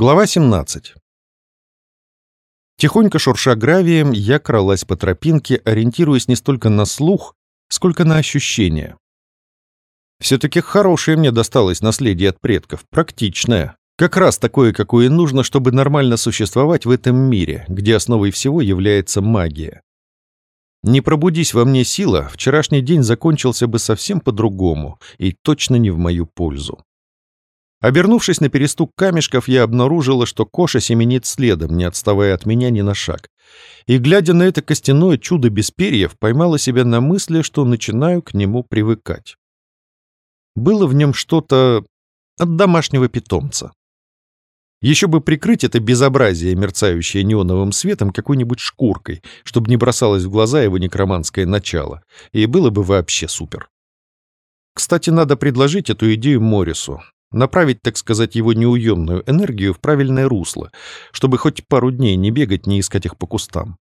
Глава 17. Тихонько шурша гравием, я кралась по тропинке, ориентируясь не столько на слух, сколько на ощущения. Все-таки хорошее мне досталось наследие от предков, практичное. Как раз такое, какое нужно, чтобы нормально существовать в этом мире, где основой всего является магия. Не пробудись во мне сила, вчерашний день закончился бы совсем по-другому и точно не в мою пользу. Обернувшись на перестук камешков, я обнаружила, что Коша семенит следом, не отставая от меня ни на шаг. И, глядя на это костяное чудо без перьев, поймала себя на мысли, что начинаю к нему привыкать. Было в нем что-то от домашнего питомца. Еще бы прикрыть это безобразие, мерцающее неоновым светом, какой-нибудь шкуркой, чтобы не бросалось в глаза его некроманское начало, и было бы вообще супер. Кстати, надо предложить эту идею Морису, направить, так сказать, его неуемную энергию в правильное русло, чтобы хоть пару дней не бегать, не искать их по кустам.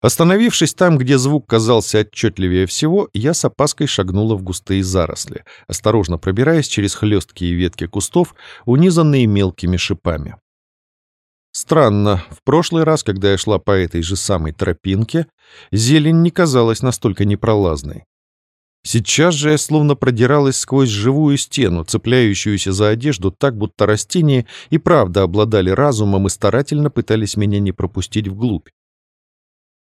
Остановившись там, где звук казался отчетливее всего, я с опаской шагнула в густые заросли, осторожно пробираясь через хлесткие ветки кустов, унизанные мелкими шипами. Странно, в прошлый раз, когда я шла по этой же самой тропинке, зелень не казалась настолько непролазной. Сейчас же я словно продиралась сквозь живую стену, цепляющуюся за одежду так, будто растения и правда обладали разумом и старательно пытались меня не пропустить вглубь.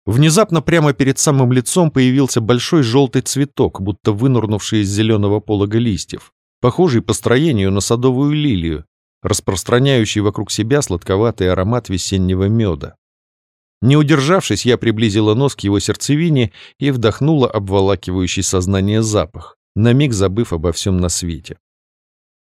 Внезапно прямо перед самым лицом появился большой желтый цветок, будто вынурнувший из зеленого полога листьев, похожий по строению на садовую лилию, распространяющий вокруг себя сладковатый аромат весеннего меда. Не удержавшись, я приблизила нос к его сердцевине и вдохнула обволакивающий сознание запах, на миг забыв обо всем на свете.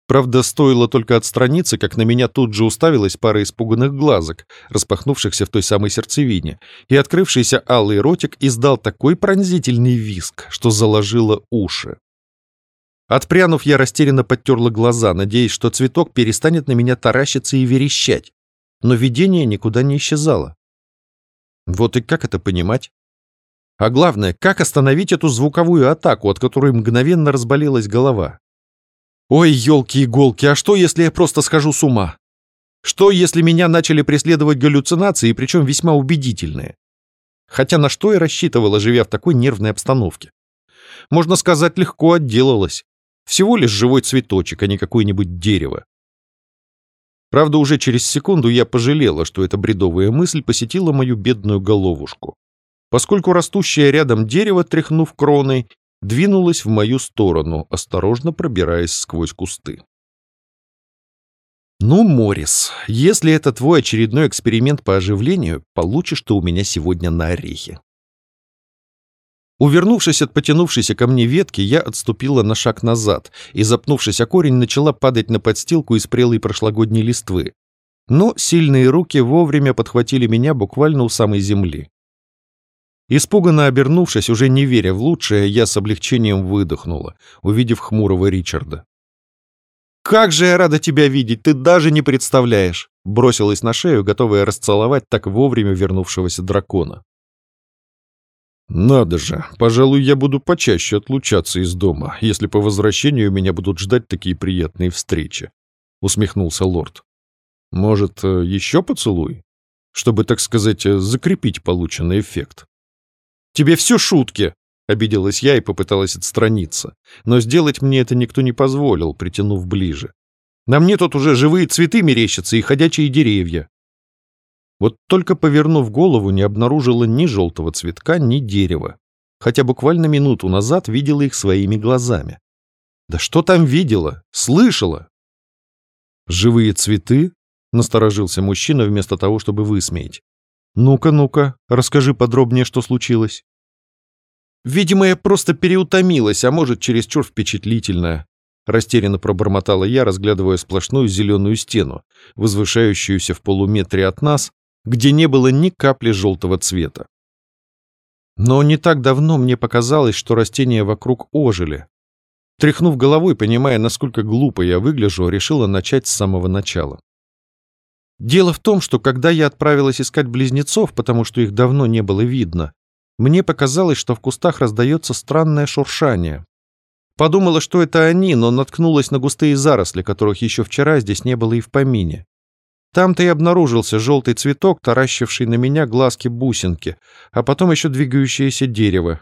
Правда, стоило только отстраниться, как на меня тут же уставилась пара испуганных глазок, распахнувшихся в той самой сердцевине, и открывшийся алый ротик издал такой пронзительный виск, что заложило уши. Отпрянув, я растерянно подтерла глаза, надеясь, что цветок перестанет на меня таращиться и верещать. Но видение никуда не исчезало. Вот и как это понимать? А главное, как остановить эту звуковую атаку, от которой мгновенно разболелась голова? Ой, елки-иголки, а что, если я просто схожу с ума? Что, если меня начали преследовать галлюцинации, причем весьма убедительные? Хотя на что я рассчитывала, живя в такой нервной обстановке? Можно сказать, легко отделалась. Всего лишь живой цветочек, а не какое-нибудь дерево. Правда, уже через секунду я пожалела, что эта бредовая мысль посетила мою бедную головушку. Поскольку растущее рядом дерево, тряхнув кроной, двинулась в мою сторону, осторожно пробираясь сквозь кусты. «Ну, Морис, если это твой очередной эксперимент по оживлению, получишь ты у меня сегодня на орехи». Увернувшись от потянувшейся ко мне ветки, я отступила на шаг назад и, запнувшись о корень, начала падать на подстилку из прелой прошлогодней листвы. Но сильные руки вовремя подхватили меня буквально у самой земли. Испуганно обернувшись, уже не веря в лучшее, я с облегчением выдохнула, увидев хмурого Ричарда. «Как же я рада тебя видеть, ты даже не представляешь!» Бросилась на шею, готовая расцеловать так вовремя вернувшегося дракона. «Надо же, пожалуй, я буду почаще отлучаться из дома, если по возвращению меня будут ждать такие приятные встречи», — усмехнулся лорд. «Может, э, еще поцелуй? Чтобы, так сказать, э, закрепить полученный эффект». «Тебе все шутки!» — обиделась я и попыталась отстраниться. Но сделать мне это никто не позволил, притянув ближе. На мне тут уже живые цветы мерещатся и ходячие деревья. Вот только повернув голову, не обнаружила ни желтого цветка, ни дерева. Хотя буквально минуту назад видела их своими глазами. Да что там видела? Слышала! «Живые цветы?» — насторожился мужчина вместо того, чтобы высмеять. «Ну-ка, ну-ка, расскажи подробнее, что случилось». «Видимо, я просто переутомилась, а может, чересчур впечатлительная», растерянно пробормотала я, разглядывая сплошную зеленую стену, возвышающуюся в полуметре от нас, где не было ни капли желтого цвета. Но не так давно мне показалось, что растения вокруг ожили. Тряхнув головой, понимая, насколько глупо я выгляжу, решила начать с самого начала. Дело в том, что когда я отправилась искать близнецов, потому что их давно не было видно, мне показалось, что в кустах раздается странное шуршание. Подумала, что это они, но наткнулась на густые заросли, которых еще вчера здесь не было и в помине. Там-то и обнаружился желтый цветок, таращивший на меня глазки-бусинки, а потом еще двигающееся дерево.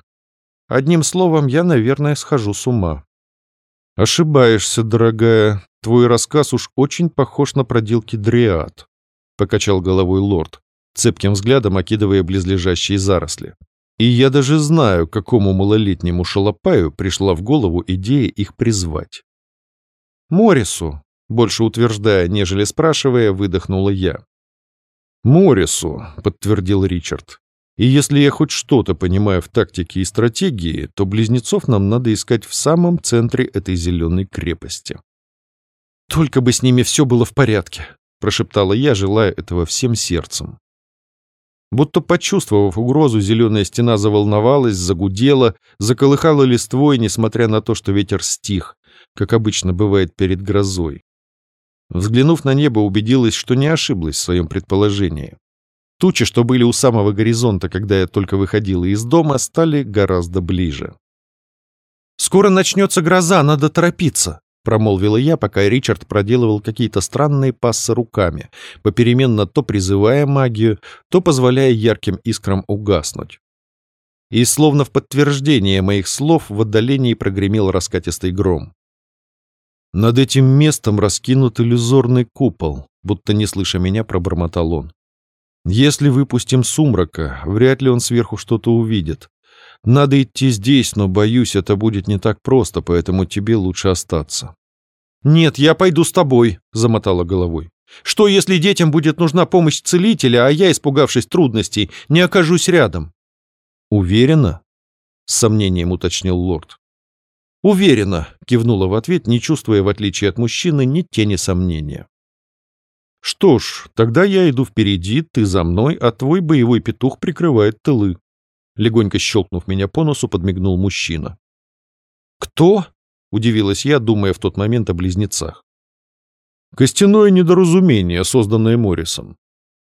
Одним словом, я, наверное, схожу с ума. «Ошибаешься, дорогая. Твой рассказ уж очень похож на проделки дриад», — покачал головой лорд, цепким взглядом окидывая близлежащие заросли. «И я даже знаю, какому малолетнему шалопаю пришла в голову идея их призвать». «Морису», больше утверждая, нежели спрашивая, выдохнула я. «Морису», — подтвердил Ричард. «И если я хоть что-то понимаю в тактике и стратегии, то близнецов нам надо искать в самом центре этой зеленой крепости». «Только бы с ними все было в порядке», — прошептала я, желая этого всем сердцем. Будто почувствовав угрозу, зеленая стена заволновалась, загудела, заколыхала листвой, несмотря на то, что ветер стих, как обычно бывает перед грозой. Взглянув на небо, убедилась, что не ошиблась в своем предположении. Тучи, что были у самого горизонта, когда я только выходила из дома, стали гораздо ближе. «Скоро начнется гроза, надо торопиться», — промолвила я, пока Ричард проделывал какие-то странные пассы руками, попеременно то призывая магию, то позволяя ярким искрам угаснуть. И словно в подтверждение моих слов в отдалении прогремел раскатистый гром. Над этим местом раскинут иллюзорный купол, будто не слыша меня, пробормотал он. Если выпустим сумрака, вряд ли он сверху что-то увидит. Надо идти здесь, но, боюсь, это будет не так просто, поэтому тебе лучше остаться. «Нет, я пойду с тобой», — замотала головой. «Что, если детям будет нужна помощь целителя, а я, испугавшись трудностей, не окажусь рядом?» «Уверена?» — с сомнением уточнил лорд. «Уверена», — кивнула в ответ, не чувствуя, в отличие от мужчины, ни тени сомнения. «Что ж, тогда я иду впереди, ты за мной, а твой боевой петух прикрывает тылы». Легонько щелкнув меня по носу, подмигнул мужчина. «Кто?» — удивилась я, думая в тот момент о близнецах. «Костяное недоразумение, созданное Моррисом».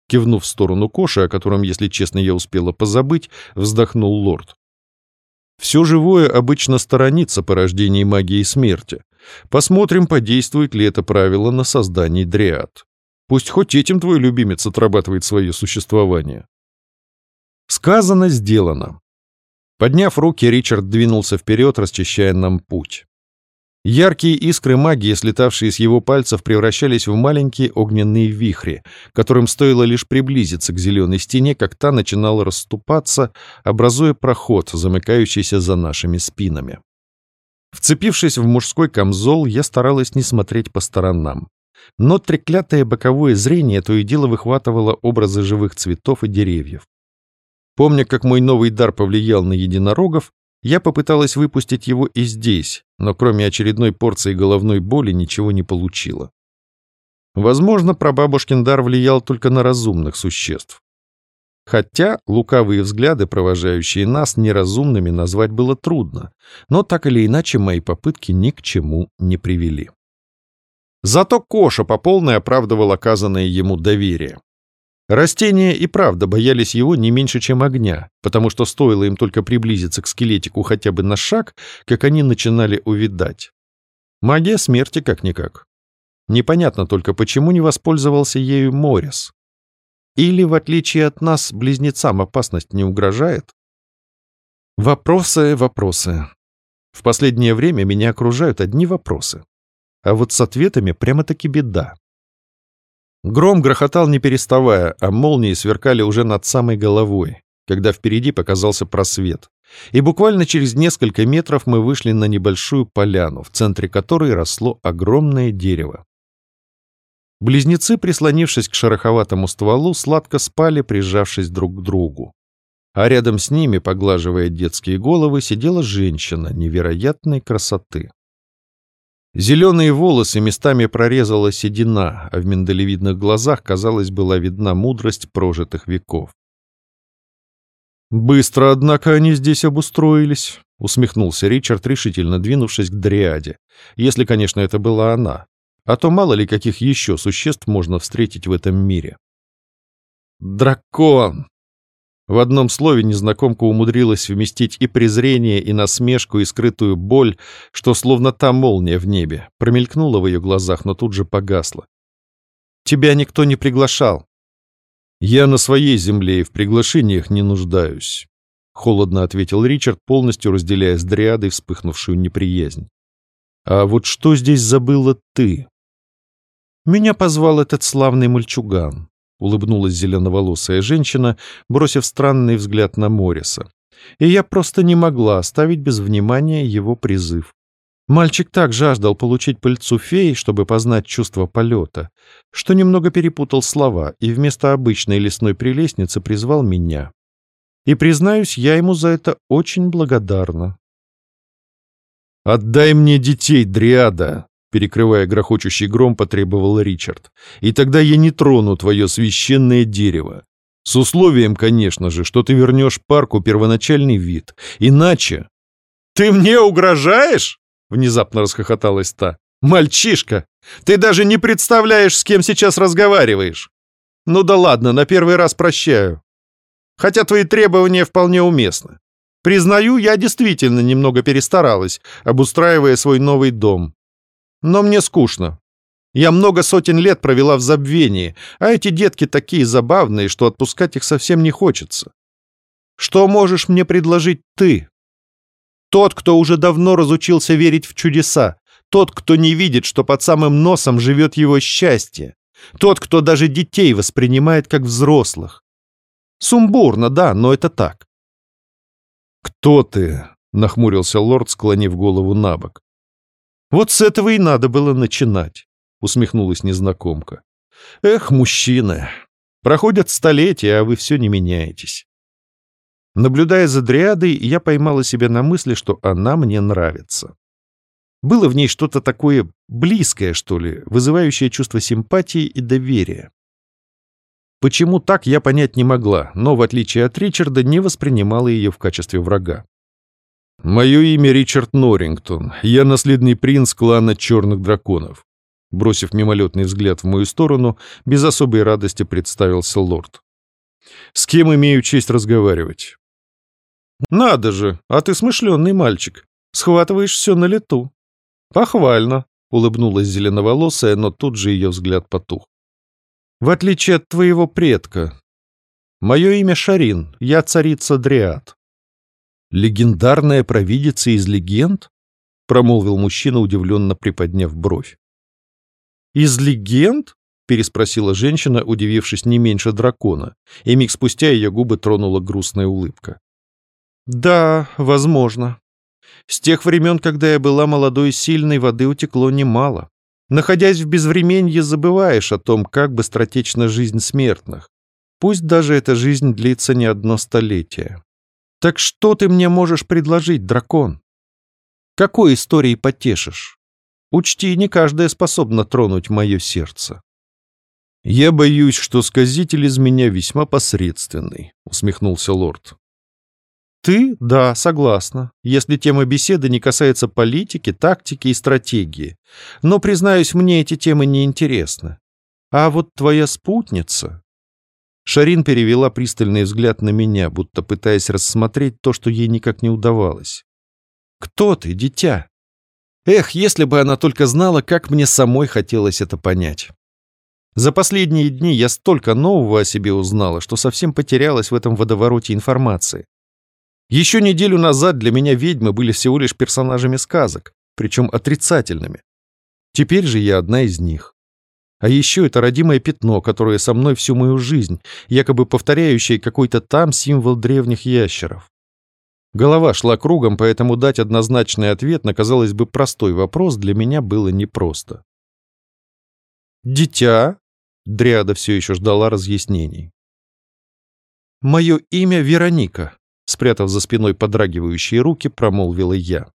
Кивнув в сторону Коши, о котором, если честно, я успела позабыть, вздохнул лорд. Все живое обычно сторонится порождений магии смерти. Посмотрим, подействует ли это правило на создание дриад. Пусть хоть этим твой любимец отрабатывает свое существование. Сказано, сделано. Подняв руки, Ричард двинулся вперед, расчищая нам путь. Яркие искры магии, слетавшие с его пальцев, превращались в маленькие огненные вихри, которым стоило лишь приблизиться к зеленой стене, как та начинала расступаться, образуя проход, замыкающийся за нашими спинами. Вцепившись в мужской камзол, я старалась не смотреть по сторонам. Но треклятое боковое зрение то и дело выхватывало образы живых цветов и деревьев. Помня, как мой новый дар повлиял на единорогов, я попыталась выпустить его и здесь, но кроме очередной порции головной боли ничего не получила. Возможно, прабабушкин дар влиял только на разумных существ. Хотя лукавые взгляды, провожающие нас, неразумными назвать было трудно, но так или иначе мои попытки ни к чему не привели. Зато Коша по полной оправдывал оказанное ему доверие. Растения и правда боялись его не меньше, чем огня, потому что стоило им только приблизиться к скелетику хотя бы на шаг, как они начинали увидать. Магия смерти как-никак. Непонятно только, почему не воспользовался ею Морис. Или, в отличие от нас, близнецам опасность не угрожает? Вопросы, вопросы. В последнее время меня окружают одни вопросы. А вот с ответами прямо-таки беда. Гром грохотал не переставая, а молнии сверкали уже над самой головой, когда впереди показался просвет. И буквально через несколько метров мы вышли на небольшую поляну, в центре которой росло огромное дерево. Близнецы, прислонившись к шероховатому стволу, сладко спали, прижавшись друг к другу. А рядом с ними, поглаживая детские головы, сидела женщина невероятной красоты. Зеленые волосы местами прорезала седина, а в миндалевидных глазах, казалось, была видна мудрость прожитых веков. «Быстро, однако, они здесь обустроились», — усмехнулся Ричард, решительно двинувшись к Дриаде. «Если, конечно, это была она. А то мало ли каких еще существ можно встретить в этом мире». «Дракон!» В одном слове незнакомка умудрилась вместить и презрение, и насмешку, и скрытую боль, что словно та молния в небе, промелькнула в ее глазах, но тут же погасла. Тебя никто не приглашал». «Я на своей земле и в приглашениях не нуждаюсь», — холодно ответил Ричард, полностью разделяя с Дриадой вспыхнувшую неприязнь. «А вот что здесь забыла ты?» «Меня позвал этот славный мальчуган», — улыбнулась зеленоволосая женщина, бросив странный взгляд на Мориса. «И я просто не могла оставить без внимания его призыв. Мальчик так жаждал получить пыльцу феи, чтобы познать чувство полета, что немного перепутал слова и вместо обычной лесной прелестницы призвал меня. И, признаюсь, я ему за это очень благодарна. «Отдай мне детей, Дриада!» Перекрывая грохочущий гром, потребовал Ричард. «И тогда я не трону твое священное дерево. С условием, конечно же, что ты вернешь парку первоначальный вид. Иначе...» «Ты мне угрожаешь?» — внезапно расхохоталась та. «Мальчишка, ты даже не представляешь, с кем сейчас разговариваешь. Ну да ладно, на первый раз прощаю. Хотя твои требования вполне уместны. Признаю, я действительно немного перестаралась, обустраивая свой новый дом. Но мне скучно. Я много сотен лет провела в забвении, а эти детки такие забавные, что отпускать их совсем не хочется. Что можешь мне предложить ты? Тот, кто уже давно разучился верить в чудеса. Тот, кто не видит, что под самым носом живет его счастье. Тот, кто даже детей воспринимает как взрослых. Сумбурно, да, но это так. «Кто ты?» — нахмурился лорд, склонив голову на бок. «Вот с этого и надо было начинать», — усмехнулась незнакомка. «Эх, мужчины, проходят столетия, а вы все не меняетесь». Наблюдая за дриадой, я поймала себя на мысли, что она мне нравится. Было в ней что-то такое близкое, что ли, вызывающее чувство симпатии и доверия. Почему так, я понять не могла, но, в отличие от Ричарда, не воспринимала ее в качестве врага. «Мое имя Ричард Норрингтон. Я наследный принц клана Черных Драконов». Бросив мимолетный взгляд в мою сторону, без особой радости представился лорд. «С кем имею честь разговаривать?» «Надо же, а ты смышленный мальчик. Схватываешь все на лету». «Похвально», — улыбнулась зеленоволосая, но тут же ее взгляд потух. «В отличие от твоего предка. Мое имя Шарин, я царица Дриад». «Легендарная провидица из легенд?» — промолвил мужчина, удивленно приподняв бровь. «Из легенд?» — переспросила женщина, удивившись не меньше дракона, и миг спустя ее губы тронула грустная улыбка. Да, возможно. С тех времен, когда я была молодой и сильной, воды утекло немало. Находясь в безвременье, забываешь о том, как быстротечна жизнь смертных. Пусть даже эта жизнь длится не одно столетие. Так что ты мне можешь предложить, дракон? Какой историей потешишь? Учти, не каждая способна тронуть мое сердце. «Я боюсь, что сказитель из меня весьма посредственный», — усмехнулся лорд. Ты? Да, согласна. Если тема беседы не касается политики, тактики и стратегии. Но, признаюсь, мне эти темы не интересны. А вот твоя спутница... Шарин перевела пристальный взгляд на меня, будто пытаясь рассмотреть то, что ей никак не удавалось. «Кто ты, дитя?» Эх, если бы она только знала, как мне самой хотелось это понять. За последние дни я столько нового о себе узнала, что совсем потерялась в этом водовороте информации. Еще неделю назад для меня ведьмы были всего лишь персонажами сказок, причем отрицательными. Теперь же я одна из них. А еще это родимое пятно, которое со мной всю мою жизнь, якобы повторяющее какой-то там символ древних ящеров. Голова шла кругом, поэтому дать однозначный ответ на, казалось бы, простой вопрос для меня было непросто. «Дитя?» — Дриада все еще ждала разъяснений. «Мое имя Вероника», спрятав за спиной подрагивающие руки, промолвила я.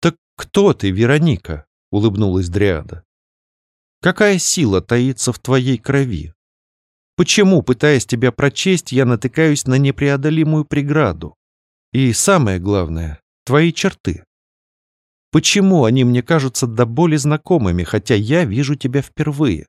«Так кто ты, Вероника?» — улыбнулась Дриада. «Какая сила таится в твоей крови? Почему, пытаясь тебя прочесть, я натыкаюсь на непреодолимую преграду? И самое главное — твои черты. Почему они мне кажутся до боли знакомыми, хотя я вижу тебя впервые?»